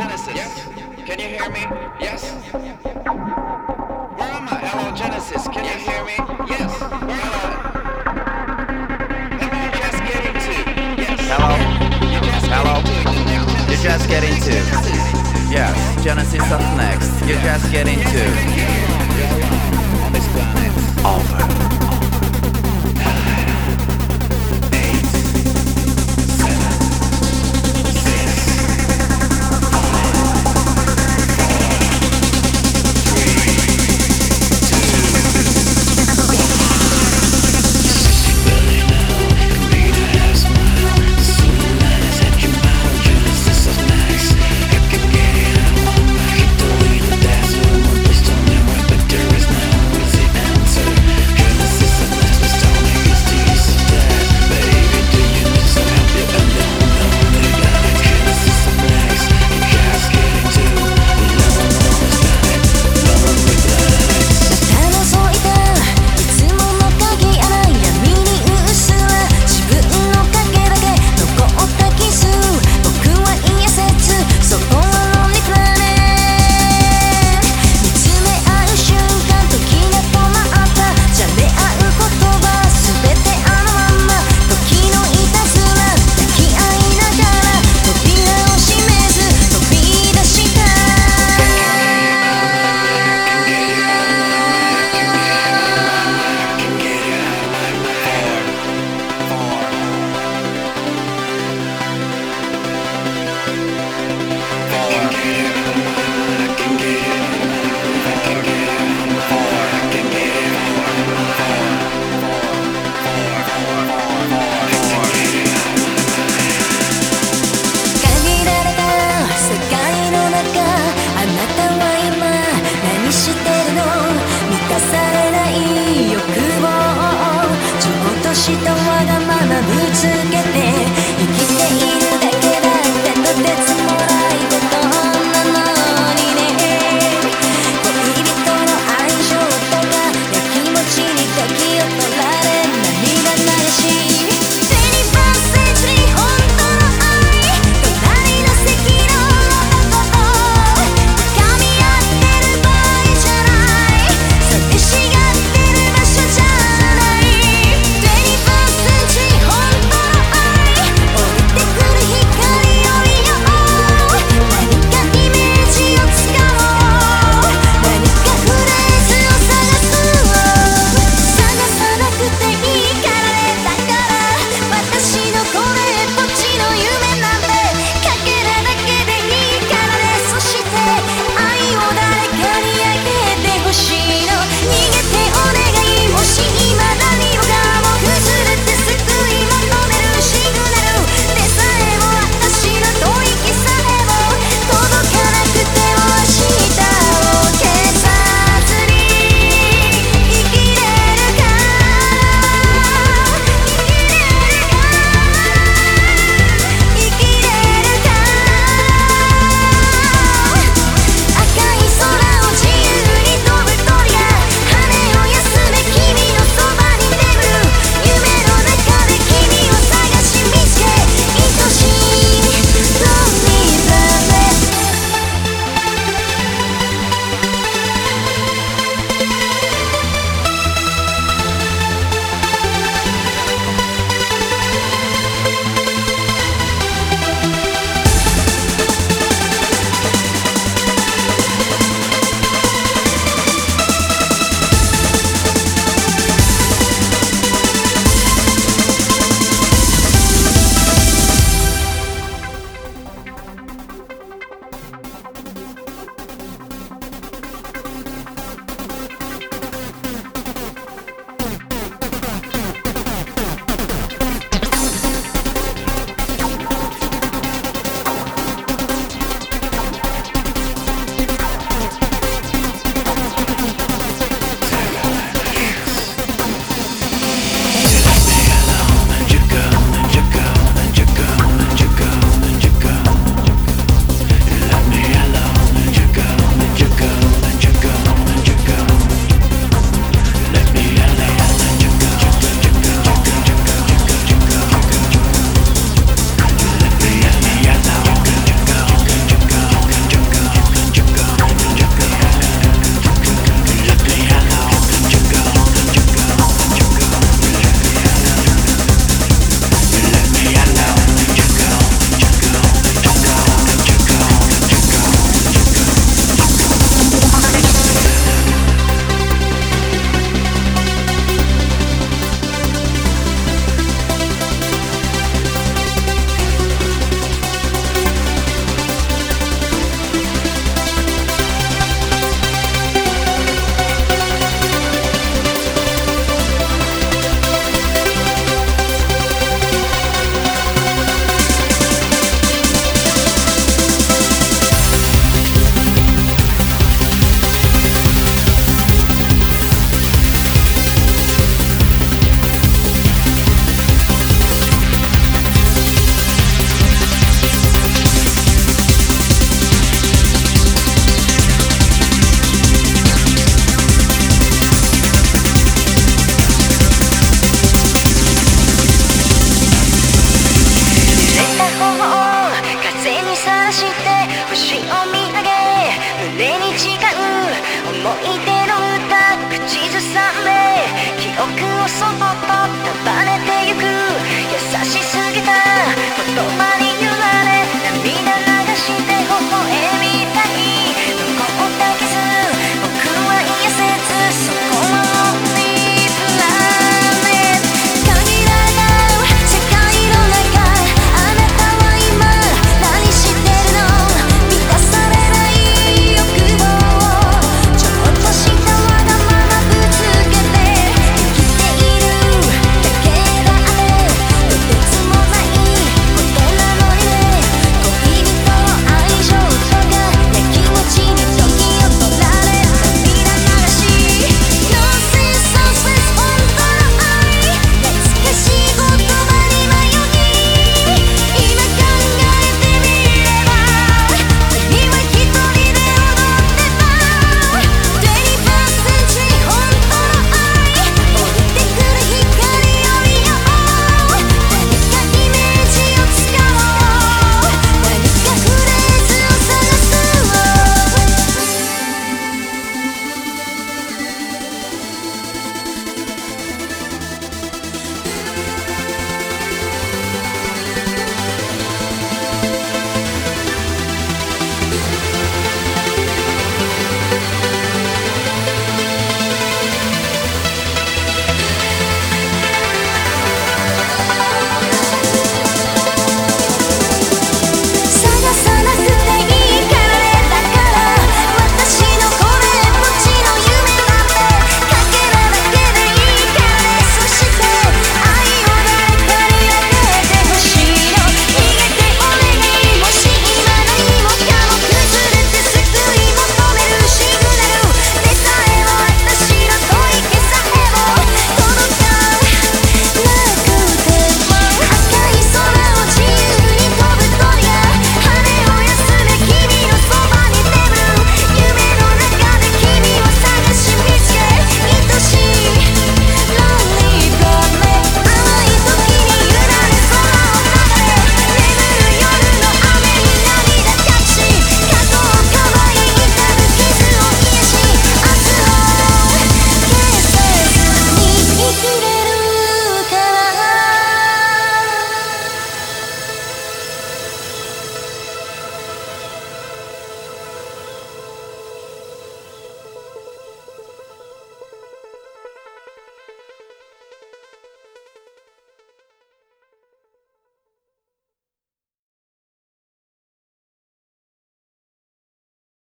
Genesis. Yes. Can you hear me? Yes. Where am I? Hello, Genesis. Can you hear me? Yes. Hello. Am I just getting to? Yes. Hello? You're just Hello? getting to. You're just getting to. Yes, Genesis up next. You're just getting to. して星を見上げ胸に誓う思い出